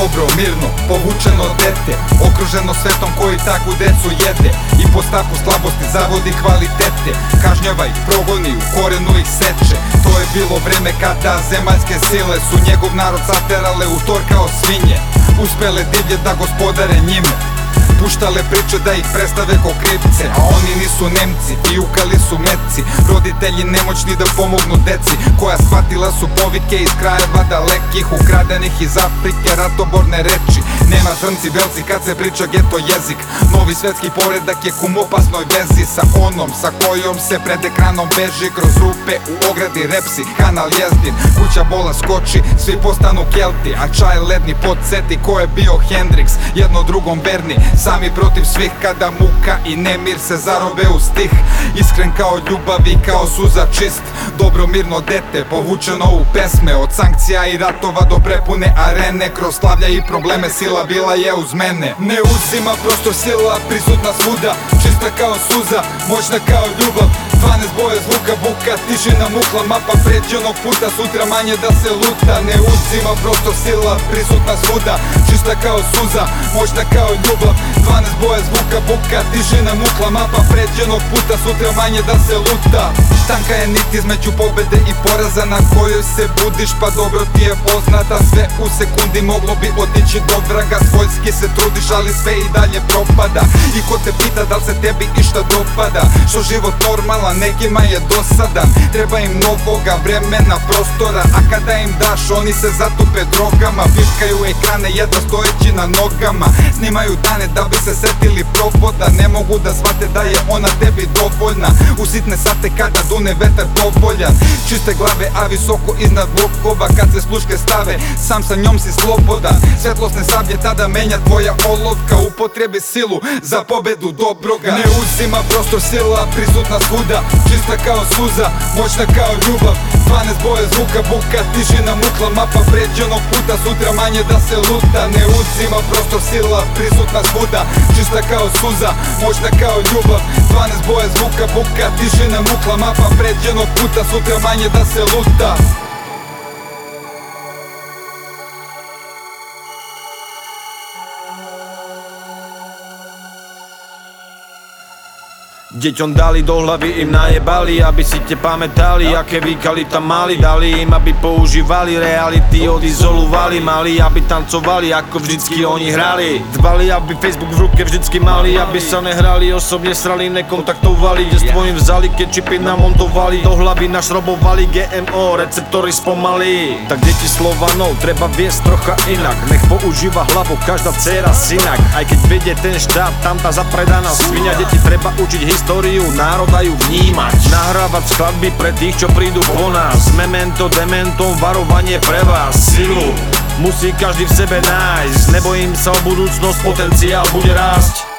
dobro, mirno, povučeno dete Okruženo svetom koji takvu decu jede. I po staku slabosti zavodi kvalitete. Kažnjavaj, progoni, u korenu ih seče. To je bilo vreme kada zemaljske sile Su njegov narod saterale u tor kao svinje. Uspele divlje da gospodare njime Puštale priče da ih predstave ko kripce A oni nisu Nemci, ukali su meci Roditelji nemoćni da pomognu deci Koja shvatila su povike iz krajeva dalekih Ukradenih iz Afrike, ratoborne reči. Nema crnci, belci kad se priča geto jezik. Novi svetski poredak je kum opasnoj vezi Sa onom sa kojom se pred ekranom beži. Kroz rupe u ogradi repsi, kanal jezdin Kuća bola skoči, svi postanu kelti A čaj ledni podseti ko je bio Hendrix Jedno drugom verni, Sami protiv svih kada muka i nemir se zarobe u stih. Iskren kao ljubav i kao suza čist. Dobro mirno dete povučeno u pesme. Od sankcija i ratova do prepune arene. Kroz slavlja i probleme sila bila je uz mene. Ne uzima prostor sila prisutna svuda. Čista kao suza, moćna kao ljubav. 12 boje zvuka, buka, tišina, mukla. Mapa pređenog puta, sutra manje da se luta. Ne uzima prostor sila prisutna svuda. Čista kao suza, moćna kao ljubav 12 boje zvuka, buka, tišina, mukla Mapa pređenog puta, sutra manje da se luta. Tanka je nit između pobede i poraza Na kojoj se budiš, pa dobro ti je poznata Sve u sekundi moglo bi otići do vraga. Svojski se trudiš, ali sve i dalje propada. I ko te pita da li se tebi išta dopada? Što život normalan, nekima je dosadan. Treba im novoga vremena, prostora A kada im daš, oni se zatupe drogama. Vipkaju ekrane, jedva stojeći na nogama. Snimaju dane da bi se setili proboda Ne mogu da shvate da je ona tebi dovoljna. U sitne sate kada dune vetar povoljan Čiste glave, a visoko iznad blokova Kad se sluške stave, sam sa njom si slobodan. Svetlosne sablje tada menja tvoja olovka. Upotrebi silu za pobedu dobroga. Ne uzima prostor sila, prisutna svuda. Čista kao suza, moćna kao ljubav. 12 boje zvuka, buka, tišina, mukla Mapa pređenog puta, sutra manje da se luta. Ne uzima prostor sila, prisutna svuda Čista kao suza, moćna kao ljubav. 12 boje zvuka, buka, tišina, mukla Mapa pređenog puta, sutra manje da se luta Deťom dali do hlavy, im najebali, aby si te pamätali Aké výkali tam mali, dali im, aby používali Reality odizolovali, mali, aby tancovali, ako vždycky oni hrali. Dbali, aby Facebook v ruke vždycky mali, aby sa nehrali Osobne srali, nekontaktovali, kde s tvojim vzali Keď čipy namontovali, do hlavy našrobovali GMO, receptory spomali Tak deti Slovanov treba viesť trocha inak. Nech používa hlavu každá dcera synak Aj keď vedie ten štát, tam tá zapredaná svinia. Deti treba učiť históriu národa ju vnímať. Nahrávať skladby pre tých, čo prídu po nás. Memento, dementom, varovanie pre vás. Silu musí každý v sebe nájsť Nebojím sa o budúcnosť, potenciál bude rásť